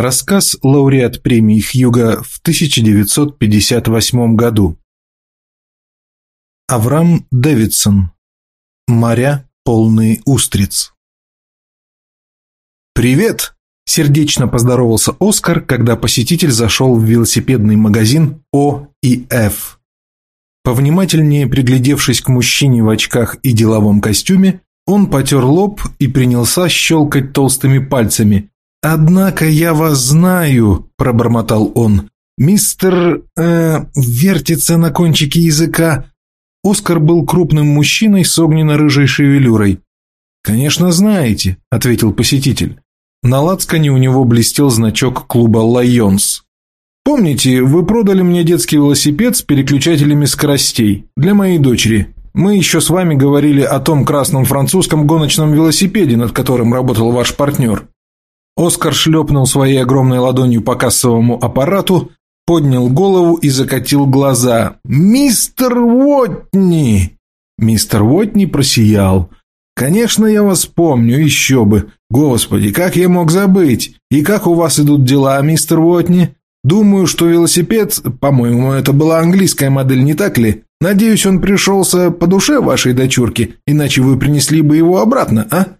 Рассказ лауреат премии Хьюга в 1958 году. Авраам Дэвидсон. Моря, полные устриц. «Привет!» – сердечно поздоровался Оскар, когда посетитель зашел в велосипедный магазин О и Ф. Повнимательнее приглядевшись к мужчине в очках и деловом костюме, он потер лоб и принялся щелкать толстыми пальцами, «Однако я вас знаю», – пробормотал он. «Мистер... Э, вертится на кончике языка». Оскар был крупным мужчиной с огненно-рыжей шевелюрой. «Конечно знаете», – ответил посетитель. На лацкане у него блестел значок клуба «Лайонс». «Помните, вы продали мне детский велосипед с переключателями скоростей для моей дочери. Мы еще с вами говорили о том красном французском гоночном велосипеде, над которым работал ваш партнер. Оскар шлепнул своей огромной ладонью по кассовому аппарату, поднял голову и закатил глаза. «Мистер Уотни!» Мистер Уотни просиял. «Конечно, я вас помню, еще бы. Господи, как я мог забыть? И как у вас идут дела, мистер Уотни? Думаю, что велосипед, по-моему, это была английская модель, не так ли? Надеюсь, он пришелся по душе вашей дочурке, иначе вы принесли бы его обратно, а?»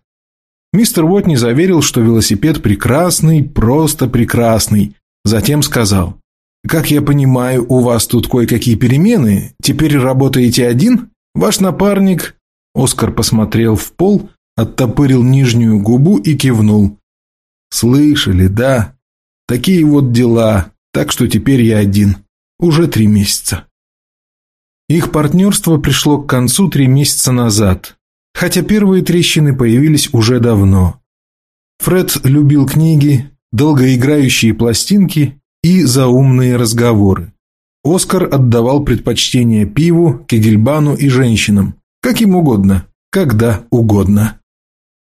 Мистер Уотни заверил, что велосипед прекрасный, просто прекрасный. Затем сказал, «Как я понимаю, у вас тут кое-какие перемены. Теперь работаете один? Ваш напарник...» Оскар посмотрел в пол, оттопырил нижнюю губу и кивнул. «Слышали, да? Такие вот дела, так что теперь я один. Уже три месяца». Их партнерство пришло к концу три месяца назад хотя первые трещины появились уже давно. Фред любил книги, долгоиграющие пластинки и заумные разговоры. Оскар отдавал предпочтение пиву, кегельбану и женщинам, как им угодно, когда угодно.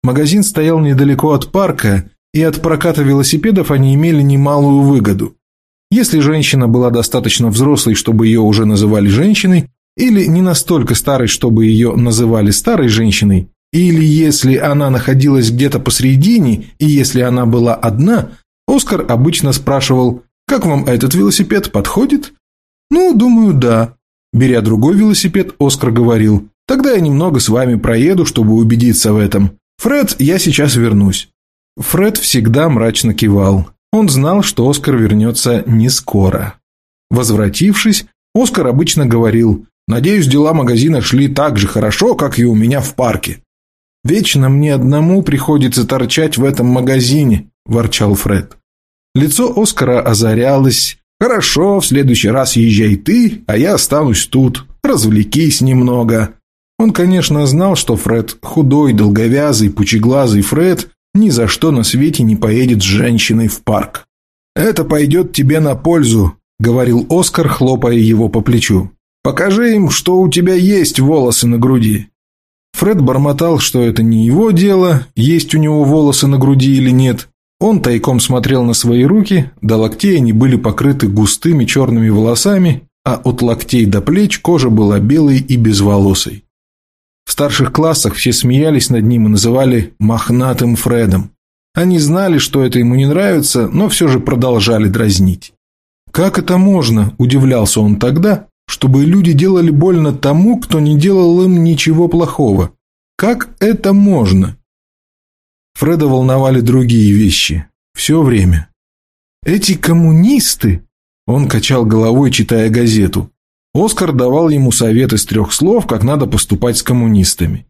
Магазин стоял недалеко от парка, и от проката велосипедов они имели немалую выгоду. Если женщина была достаточно взрослой, чтобы ее уже называли женщиной, или не настолько старой, чтобы ее называли старой женщиной, или если она находилась где-то посредине, и если она была одна, Оскар обычно спрашивал «Как вам этот велосипед подходит?» «Ну, думаю, да». Беря другой велосипед, Оскар говорил «Тогда я немного с вами проеду, чтобы убедиться в этом. Фред, я сейчас вернусь». Фред всегда мрачно кивал. Он знал, что Оскар вернется не скоро. Возвратившись, Оскар обычно говорил Надеюсь, дела магазина шли так же хорошо, как и у меня в парке. Вечно мне одному приходится торчать в этом магазине, ворчал Фред. Лицо Оскара озарялось. Хорошо, в следующий раз езжай ты, а я останусь тут. Развлекись немного. Он, конечно, знал, что Фред худой, долговязый, пучеглазый Фред ни за что на свете не поедет с женщиной в парк. «Это пойдет тебе на пользу», — говорил Оскар, хлопая его по плечу. Покажи им, что у тебя есть волосы на груди». Фред бормотал, что это не его дело, есть у него волосы на груди или нет. Он тайком смотрел на свои руки, до локтей они были покрыты густыми черными волосами, а от локтей до плеч кожа была белой и безволосой. В старших классах все смеялись над ним и называли «мохнатым Фредом». Они знали, что это ему не нравится, но все же продолжали дразнить. «Как это можно?» – удивлялся он тогда, чтобы люди делали больно тому, кто не делал им ничего плохого. Как это можно? Фреда волновали другие вещи. Все время. Эти коммунисты... Он качал головой, читая газету. Оскар давал ему совет из трех слов, как надо поступать с коммунистами.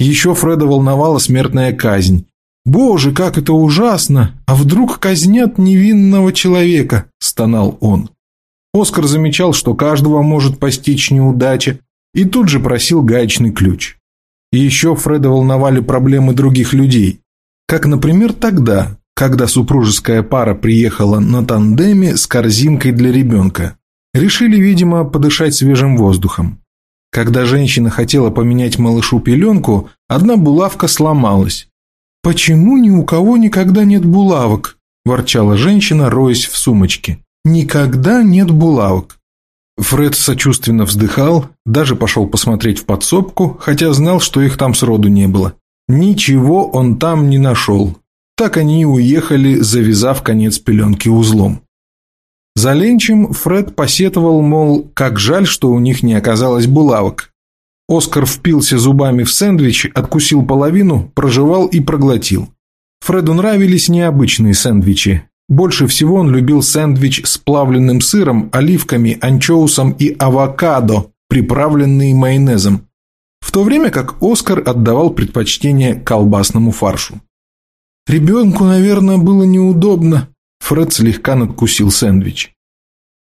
Еще Фреда волновала смертная казнь. «Боже, как это ужасно! А вдруг казнят невинного человека?» – стонал он. Оскар замечал, что каждого может постичь неудача, и тут же просил гаечный ключ. Еще Фреда волновали проблемы других людей. Как, например, тогда, когда супружеская пара приехала на тандеме с корзинкой для ребенка. Решили, видимо, подышать свежим воздухом. Когда женщина хотела поменять малышу пеленку, одна булавка сломалась. «Почему ни у кого никогда нет булавок?» – ворчала женщина, роясь в сумочке. Никогда нет булавок. Фред сочувственно вздыхал, даже пошел посмотреть в подсобку, хотя знал, что их там сроду не было. Ничего он там не нашел. Так они и уехали, завязав конец пеленки узлом. За ленчем Фред посетовал, мол, как жаль, что у них не оказалось булавок. Оскар впился зубами в сэндвич, откусил половину, прожевал и проглотил. Фреду нравились необычные сэндвичи. Больше всего он любил сэндвич с плавленным сыром, оливками, анчоусом и авокадо, приправленный майонезом. В то время как Оскар отдавал предпочтение колбасному фаршу. Ребенку, наверное, было неудобно. Фред слегка надкусил сэндвич.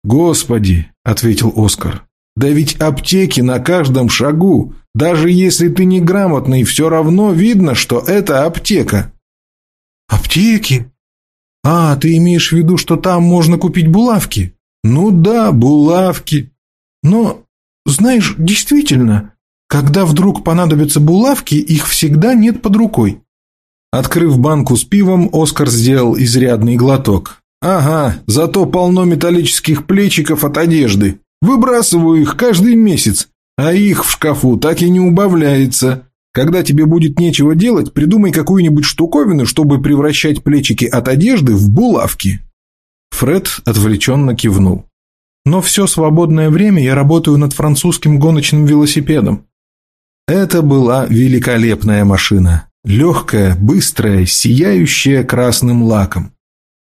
«Господи!» – ответил Оскар. «Да ведь аптеки на каждом шагу. Даже если ты неграмотный, все равно видно, что это аптека». «Аптеки? А, ты имеешь в виду, что там можно купить булавки?» «Ну да, булавки. Но, знаешь, действительно, когда вдруг понадобятся булавки, их всегда нет под рукой». Открыв банку с пивом, Оскар сделал изрядный глоток. «Ага, зато полно металлических плечиков от одежды. Выбрасываю их каждый месяц, а их в шкафу так и не убавляется. Когда тебе будет нечего делать, придумай какую-нибудь штуковину, чтобы превращать плечики от одежды в булавки». Фред отвлеченно кивнул. «Но все свободное время я работаю над французским гоночным велосипедом». Это была великолепная машина. Легкая, быстрая, сияющая красным лаком.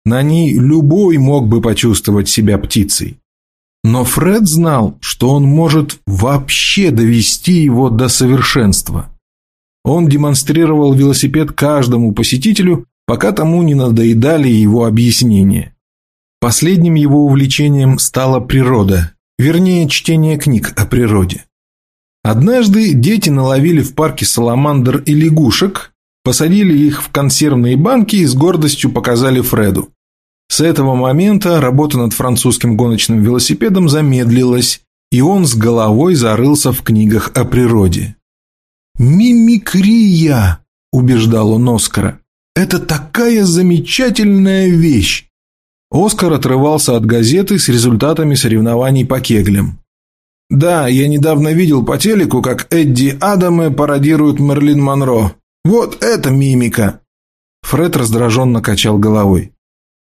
На ней любой мог бы почувствовать себя птицей. Но Фред знал, что он может вообще довести его до совершенства. Он демонстрировал велосипед каждому посетителю, пока тому не надоедали его объяснения. Последним его увлечением стала природа, вернее, чтение книг о природе. Однажды дети наловили в парке саламандр и лягушек, посадили их в консервные банки и с гордостью показали Фреду. С этого момента работа над французским гоночным велосипедом замедлилась, и он с головой зарылся в книгах о природе. «Мимикрия!» – убеждал он Оскара. «Это такая замечательная вещь!» Оскар отрывался от газеты с результатами соревнований по кеглям. «Да, я недавно видел по телеку, как Эдди Адамы пародирует Мерлин Монро. Вот это мимика!» Фред раздраженно качал головой.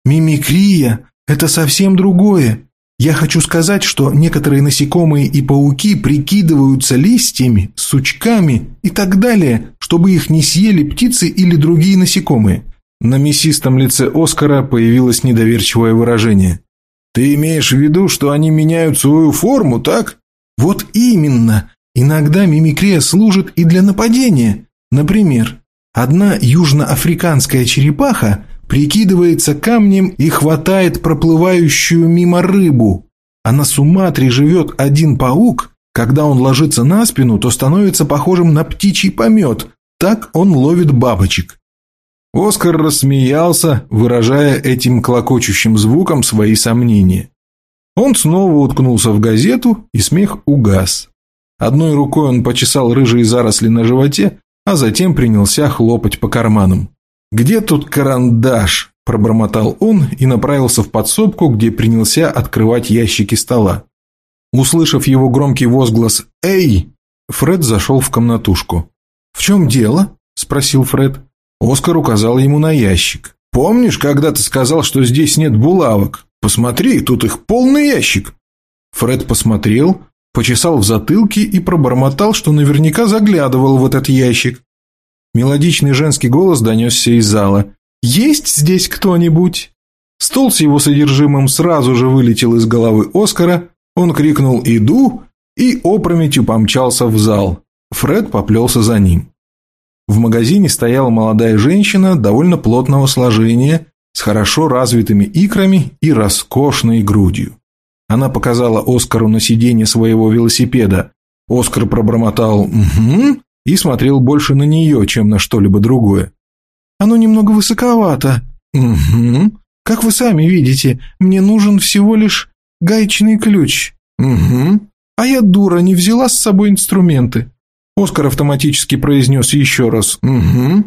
«Мимикрия – это совсем другое. Я хочу сказать, что некоторые насекомые и пауки прикидываются листьями, сучками и так далее, чтобы их не съели птицы или другие насекомые. На мясистом лице Оскара появилось недоверчивое выражение. «Ты имеешь в виду, что они меняют свою форму, так?» «Вот именно. Иногда мимикрия служит и для нападения. Например, одна южноафриканская черепаха прикидывается камнем и хватает проплывающую мимо рыбу. А на Суматре живет один паук, когда он ложится на спину, то становится похожим на птичий помет, так он ловит бабочек. Оскар рассмеялся, выражая этим клокочущим звуком свои сомнения. Он снова уткнулся в газету, и смех угас. Одной рукой он почесал рыжие заросли на животе, а затем принялся хлопать по карманам. «Где тут карандаш?» – пробормотал он и направился в подсобку, где принялся открывать ящики стола. Услышав его громкий возглас «Эй!», Фред зашел в комнатушку. «В чем дело?» – спросил Фред. Оскар указал ему на ящик. «Помнишь, когда ты сказал, что здесь нет булавок? Посмотри, тут их полный ящик!» Фред посмотрел, почесал в затылке и пробормотал, что наверняка заглядывал в этот ящик. Мелодичный женский голос донесся из зала. «Есть здесь кто-нибудь?» Стол с его содержимым сразу же вылетел из головы Оскара, он крикнул «Иду!» и опрометью помчался в зал. Фред поплелся за ним. В магазине стояла молодая женщина довольно плотного сложения, с хорошо развитыми икрами и роскошной грудью. Она показала Оскару на сиденье своего велосипеда. Оскар пробормотал «Угу» и смотрел больше на нее, чем на что-либо другое. «Оно немного высоковато». «Угу. Как вы сами видите, мне нужен всего лишь гаечный ключ». «Угу. А я дура, не взяла с собой инструменты». Оскар автоматически произнес еще раз «Угу».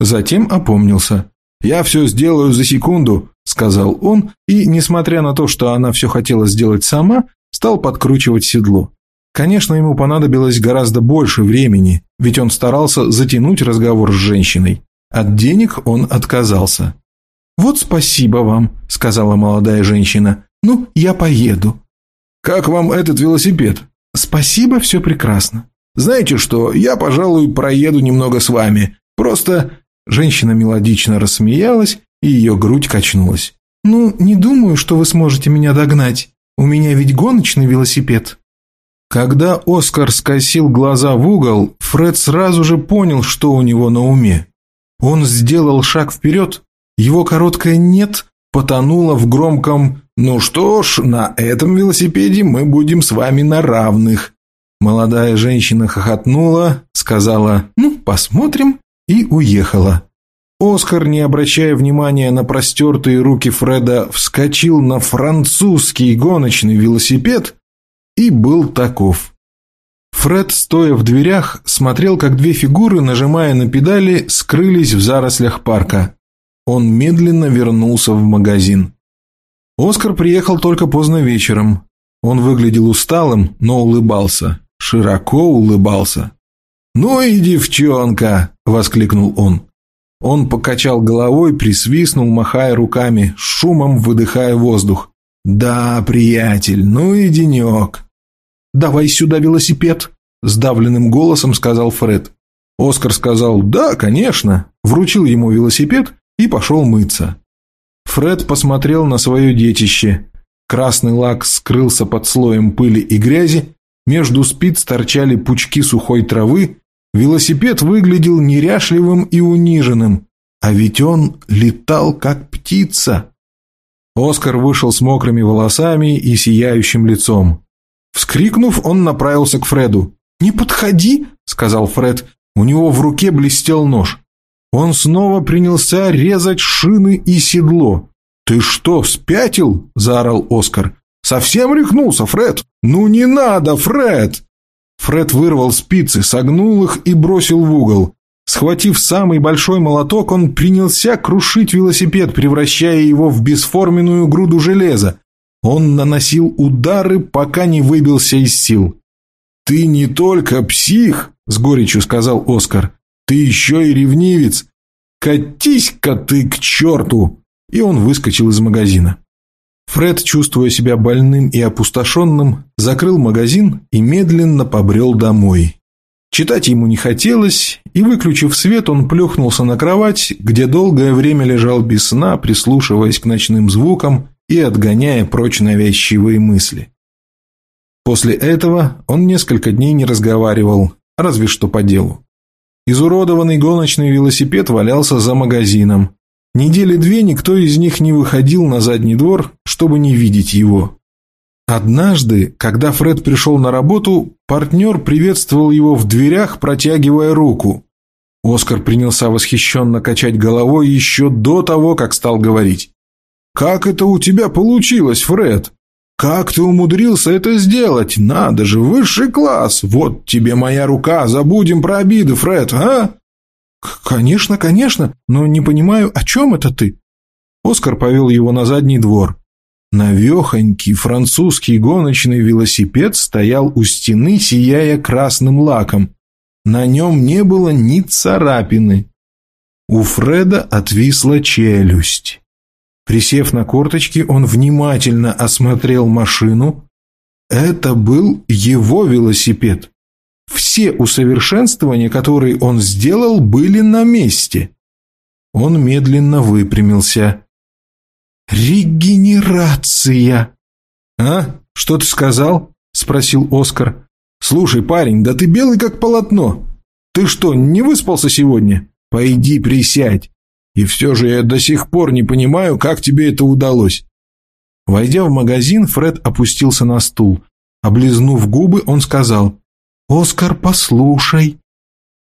Затем опомнился. «Я все сделаю за секунду», – сказал он, и, несмотря на то, что она все хотела сделать сама, стал подкручивать седло. Конечно, ему понадобилось гораздо больше времени, ведь он старался затянуть разговор с женщиной. От денег он отказался. «Вот спасибо вам», – сказала молодая женщина. «Ну, я поеду». «Как вам этот велосипед?» «Спасибо, все прекрасно». «Знаете что, я, пожалуй, проеду немного с вами. Просто...» Женщина мелодично рассмеялась, и ее грудь качнулась. «Ну, не думаю, что вы сможете меня догнать. У меня ведь гоночный велосипед». Когда Оскар скосил глаза в угол, Фред сразу же понял, что у него на уме. Он сделал шаг вперед, его короткое «нет» потонуло в громком «Ну что ж, на этом велосипеде мы будем с вами на равных». Молодая женщина хохотнула, сказала «Ну, посмотрим» и уехала. Оскар, не обращая внимания на простертые руки Фреда, вскочил на французский гоночный велосипед и был таков. Фред, стоя в дверях, смотрел, как две фигуры, нажимая на педали, скрылись в зарослях парка. Он медленно вернулся в магазин. Оскар приехал только поздно вечером. Он выглядел усталым, но улыбался. Широко улыбался. «Ну и девчонка!» – воскликнул он. Он покачал головой, присвистнул, махая руками, шумом выдыхая воздух. «Да, приятель, ну и денек!» «Давай сюда велосипед!» – сдавленным голосом сказал Фред. Оскар сказал «Да, конечно», вручил ему велосипед и пошел мыться. Фред посмотрел на свое детище. Красный лак скрылся под слоем пыли и грязи, между спиц торчали пучки сухой травы, велосипед выглядел неряшливым и униженным, а ведь он летал как птица. Оскар вышел с мокрыми волосами и сияющим лицом. Вскрикнув, он направился к Фреду. «Не подходи!» – сказал Фред. У него в руке блестел нож. Он снова принялся резать шины и седло. «Ты что, спятил?» – заорал Оскар. «Совсем рехнулся, Фред? Ну не надо, Фред!» Фред вырвал спицы, согнул их и бросил в угол. Схватив самый большой молоток, он принялся крушить велосипед, превращая его в бесформенную груду железа. Он наносил удары, пока не выбился из сил. «Ты не только псих», — с горечью сказал Оскар. Ты еще и ревнивец! Катись-ка ты к черту!» И он выскочил из магазина. Фред, чувствуя себя больным и опустошенным, закрыл магазин и медленно побрел домой. Читать ему не хотелось, и, выключив свет, он плюхнулся на кровать, где долгое время лежал без сна, прислушиваясь к ночным звукам и отгоняя прочь навязчивые мысли. После этого он несколько дней не разговаривал, разве что по делу. Изуродованный гоночный велосипед валялся за магазином. Недели две никто из них не выходил на задний двор, чтобы не видеть его. Однажды, когда Фред пришел на работу, партнер приветствовал его в дверях, протягивая руку. Оскар принялся восхищенно качать головой еще до того, как стал говорить. «Как это у тебя получилось, Фред? «Как ты умудрился это сделать? Надо же, высший класс! Вот тебе моя рука, забудем про обиды, Фред, а?» «Конечно, конечно, но не понимаю, о чем это ты?» Оскар повел его на задний двор. Навехонький французский гоночный велосипед стоял у стены, сияя красным лаком. На нем не было ни царапины. У Фреда отвисла челюсть. Присев на корточки, он внимательно осмотрел машину. Это был его велосипед. Все усовершенствования, которые он сделал, были на месте. Он медленно выпрямился. «Регенерация!» «А? Что ты сказал?» – спросил Оскар. «Слушай, парень, да ты белый как полотно. Ты что, не выспался сегодня? Пойди присядь. И все же я до сих пор не понимаю, как тебе это удалось». Войдя в магазин, Фред опустился на стул. Облизнув губы, он сказал, «Оскар, послушай».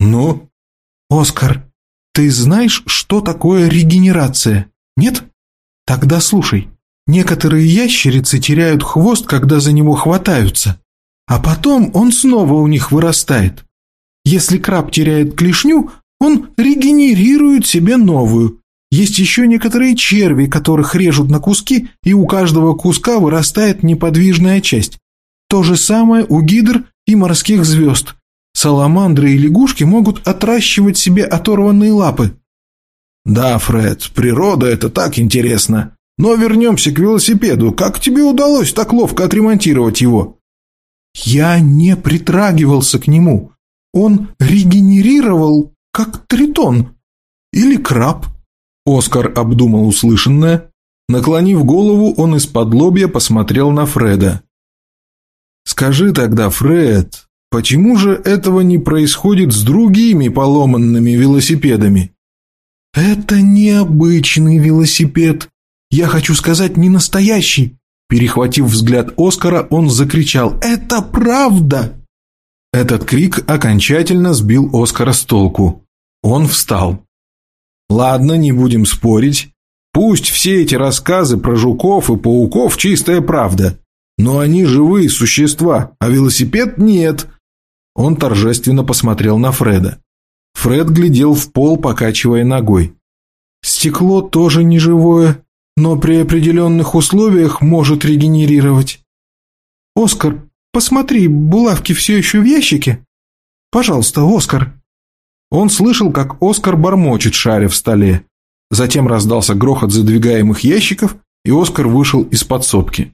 «Ну?» «Оскар, ты знаешь, что такое регенерация? Нет? Тогда слушай. Некоторые ящерицы теряют хвост, когда за него хватаются, а потом он снова у них вырастает. Если краб теряет клешню, он регенерирует себе новую. Есть еще некоторые черви, которых режут на куски, и у каждого куска вырастает неподвижная часть. То же самое у гидр и морских звезд. Саламандры и лягушки могут отращивать себе оторванные лапы. «Да, Фред, природа – это так интересно. Но вернемся к велосипеду. Как тебе удалось так ловко отремонтировать его?» «Я не притрагивался к нему. Он регенерировал, как тритон. Или краб». Оскар обдумал услышанное. Наклонив голову, он из-под лобья посмотрел на Фреда. «Скажи тогда, Фред, почему же этого не происходит с другими поломанными велосипедами?» «Это необычный велосипед. Я хочу сказать, не настоящий». Перехватив взгляд Оскара, он закричал «Это правда!» Этот крик окончательно сбил Оскара с толку. Он встал. «Ладно, не будем спорить. Пусть все эти рассказы про жуков и пауков чистая правда. Но они живые существа, а велосипед нет». Он торжественно посмотрел на Фреда. Фред глядел в пол, покачивая ногой. «Стекло тоже не живое, но при определенных условиях может регенерировать. Оскар, посмотри, булавки все еще в ящике? Пожалуйста, Оскар». Он слышал, как Оскар бормочет, шаря в столе. Затем раздался грохот задвигаемых ящиков, и Оскар вышел из подсобки.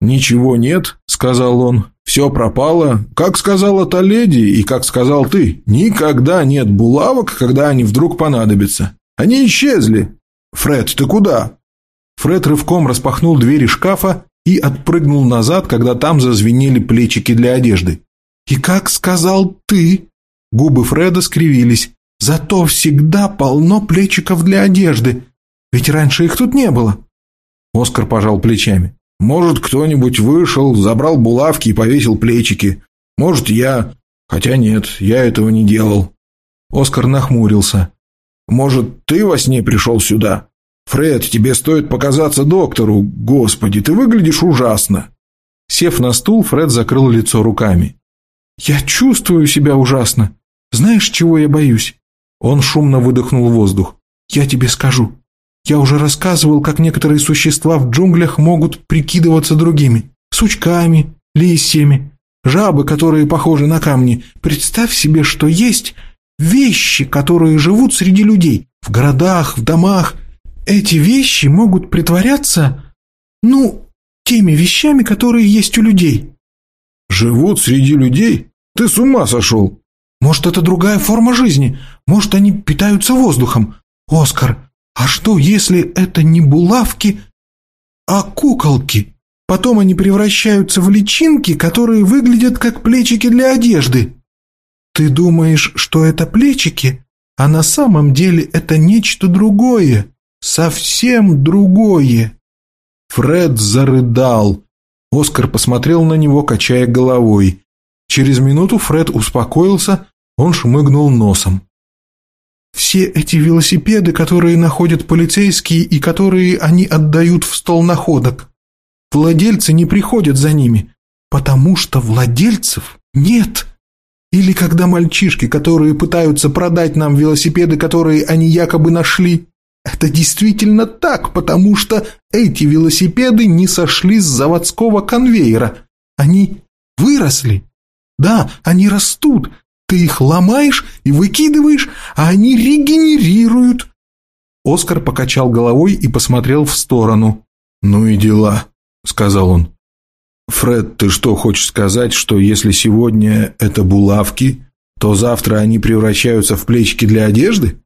«Ничего нет», — сказал он. «Все пропало. Как сказала та леди и как сказал ты, никогда нет булавок, когда они вдруг понадобятся. Они исчезли. Фред, ты куда?» Фред рывком распахнул двери шкафа и отпрыгнул назад, когда там зазвенели плечики для одежды. «И как сказал ты?» Губы Фреда скривились. «Зато всегда полно плечиков для одежды. Ведь раньше их тут не было». Оскар пожал плечами. Может, кто-нибудь вышел, забрал булавки и повесил плечики. Может, я... Хотя нет, я этого не делал. Оскар нахмурился. Может, ты во сне пришел сюда? Фред, тебе стоит показаться доктору. Господи, ты выглядишь ужасно. Сев на стул, Фред закрыл лицо руками. «Я чувствую себя ужасно. Знаешь, чего я боюсь?» Он шумно выдохнул воздух. «Я тебе скажу. Я уже рассказывал, как некоторые существа в джунглях могут прикидываться другими. Сучками, листьями, жабы, которые похожи на камни. Представь себе, что есть вещи, которые живут среди людей, в городах, в домах. Эти вещи могут притворяться, ну, теми вещами, которые есть у людей. Живут среди людей? Ты с ума сошел? Может, это другая форма жизни? Может, они питаются воздухом? Оскар, а что, если это не булавки, а куколки? Потом они превращаются в личинки, которые выглядят как плечики для одежды. Ты думаешь, что это плечики, а на самом деле это нечто другое, совсем другое. Фред зарыдал. Оскар посмотрел на него, качая головой. Через минуту Фред успокоился, он шмыгнул носом. Все эти велосипеды, которые находят полицейские и которые они отдают в стол находок. Владельцы не приходят за ними, потому что владельцев нет. Или когда мальчишки, которые пытаются продать нам велосипеды, которые они якобы нашли, это действительно так, потому что эти велосипеды не сошли с заводского конвейера. Они выросли. Да, они растут, ты их ломаешь и выкидываешь, а они регенерируют. Оскар покачал головой и посмотрел в сторону. «Ну и дела», — сказал он. «Фред, ты что, хочешь сказать, что если сегодня это булавки, то завтра они превращаются в плечики для одежды?»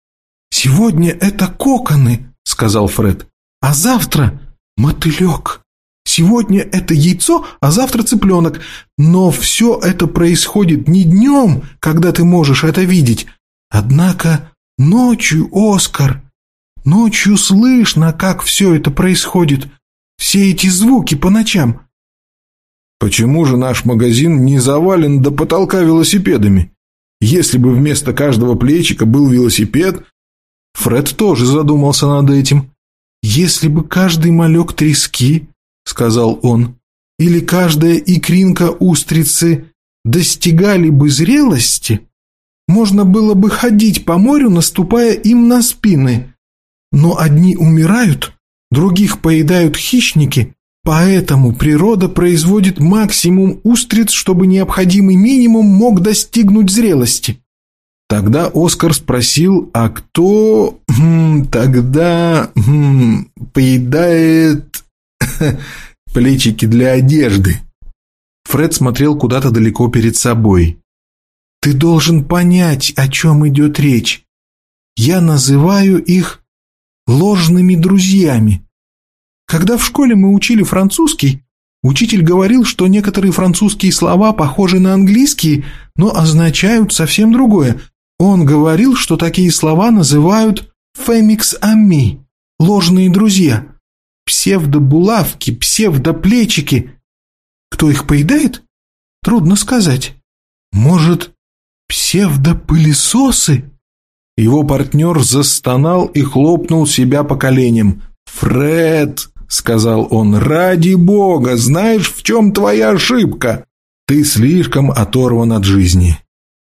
«Сегодня это коконы», — сказал Фред, «а завтра мотылек». Сегодня это яйцо, а завтра цыпленок. Но все это происходит не днем, когда ты можешь это видеть. Однако ночью, Оскар, ночью слышно, как все это происходит. Все эти звуки по ночам. Почему же наш магазин не завален до потолка велосипедами? Если бы вместо каждого плечика был велосипед... Фред тоже задумался над этим. Если бы каждый малек трески сказал он, или каждая икринка устрицы достигали бы зрелости, можно было бы ходить по морю, наступая им на спины. Но одни умирают, других поедают хищники, поэтому природа производит максимум устриц, чтобы необходимый минимум мог достигнуть зрелости. Тогда Оскар спросил, а кто хм, тогда хм, поедает плечики для одежды? Фред смотрел куда-то далеко перед собой. «Ты должен понять, о чем идет речь. Я называю их ложными друзьями. Когда в школе мы учили французский, учитель говорил, что некоторые французские слова похожи на английские, но означают совсем другое. Он говорил, что такие слова называют «фемикс ами» – ложные друзья, псевдобулавки, псевдоплечики. Кто их поедает? Трудно сказать. Может, псевдопылесосы? Его партнер застонал и хлопнул себя по коленям. «Фред!» — сказал он. «Ради бога! Знаешь, в чем твоя ошибка? Ты слишком оторван от жизни.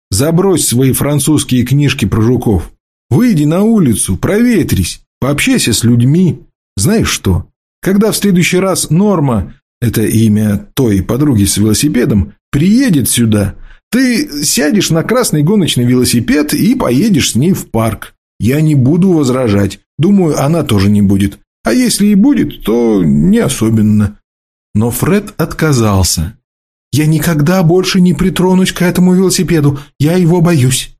Забрось свои французские книжки про жуков. Выйди на улицу, проветрись, пообщайся с людьми. Знаешь что? Когда в следующий раз Норма, это имя той подруги с велосипедом, приедет сюда, ты сядешь на красный гоночный велосипед и поедешь с ней в парк. Я не буду возражать. Думаю, она тоже не будет. А если и будет, то не особенно. Но Фред отказался. Я никогда больше не притронусь к этому велосипеду. Я его боюсь.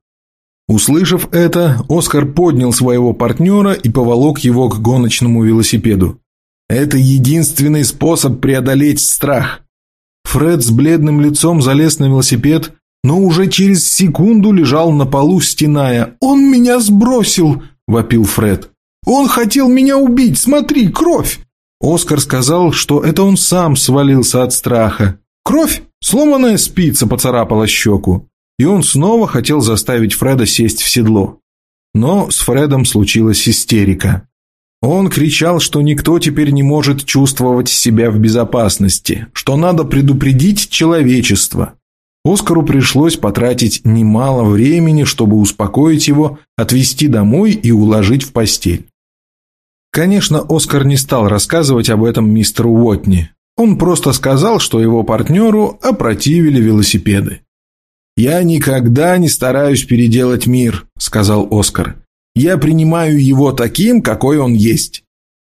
Услышав это, Оскар поднял своего партнера и поволок его к гоночному велосипеду. Это единственный способ преодолеть страх. Фред с бледным лицом залез на велосипед, но уже через секунду лежал на полу, стеная. «Он меня сбросил!» – вопил Фред. «Он хотел меня убить! Смотри, кровь!» Оскар сказал, что это он сам свалился от страха. Кровь, сломанная спица поцарапала щеку, и он снова хотел заставить Фреда сесть в седло. Но с Фредом случилась истерика. Он кричал, что никто теперь не может чувствовать себя в безопасности, что надо предупредить человечество. Оскару пришлось потратить немало времени, чтобы успокоить его, отвезти домой и уложить в постель. Конечно, Оскар не стал рассказывать об этом мистеру Уотни. Он просто сказал, что его партнеру опротивили велосипеды. «Я никогда не стараюсь переделать мир», – сказал Оскар. Я принимаю его таким, какой он есть.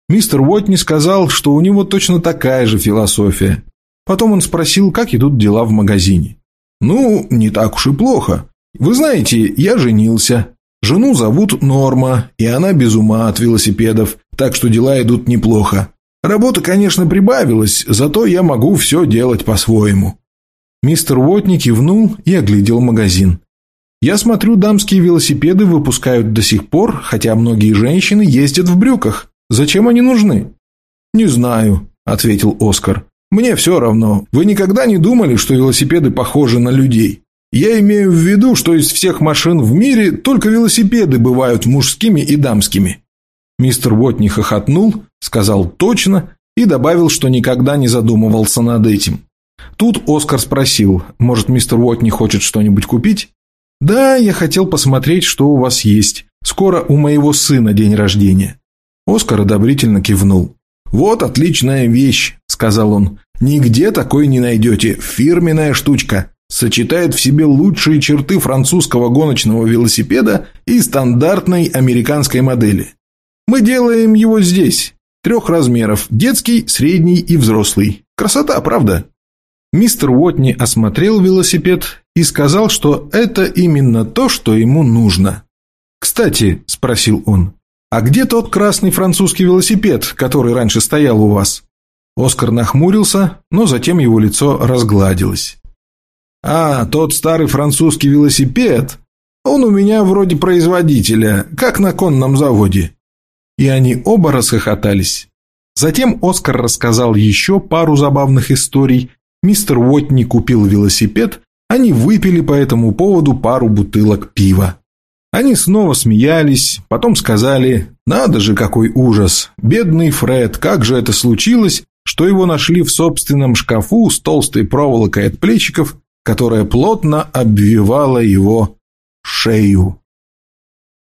Мистер Уотни сказал, что у него точно такая же философия. Потом он спросил, как идут дела в магазине. «Ну, не так уж и плохо. Вы знаете, я женился. Жену зовут Норма, и она без ума от велосипедов, так что дела идут неплохо. Работа, конечно, прибавилась, зато я могу все делать по-своему». Мистер Уотни кивнул и оглядел магазин. Я смотрю, дамские велосипеды выпускают до сих пор, хотя многие женщины ездят в брюках. Зачем они нужны? Не знаю, ответил Оскар. Мне все равно. Вы никогда не думали, что велосипеды похожи на людей? Я имею в виду, что из всех машин в мире только велосипеды бывают мужскими и дамскими. Мистер Уотни хохотнул, сказал точно и добавил, что никогда не задумывался над этим. Тут Оскар спросил, может, мистер Уотни хочет что-нибудь купить? «Да, я хотел посмотреть, что у вас есть. Скоро у моего сына день рождения». Оскар одобрительно кивнул. «Вот отличная вещь», – сказал он. «Нигде такой не найдете. Фирменная штучка. Сочетает в себе лучшие черты французского гоночного велосипеда и стандартной американской модели. Мы делаем его здесь. Трех размеров – детский, средний и взрослый. Красота, правда?» Мистер Уотни осмотрел велосипед и сказал, что это именно то, что ему нужно. «Кстати», – спросил он, – «а где тот красный французский велосипед, который раньше стоял у вас?» Оскар нахмурился, но затем его лицо разгладилось. «А, тот старый французский велосипед? Он у меня вроде производителя, как на конном заводе». И они оба расхохотались. Затем Оскар рассказал еще пару забавных историй Мистер Уотни купил велосипед, они выпили по этому поводу пару бутылок пива. Они снова смеялись, потом сказали «Надо же, какой ужас! Бедный Фред, как же это случилось, что его нашли в собственном шкафу с толстой проволокой от плечиков, которая плотно обвивала его шею».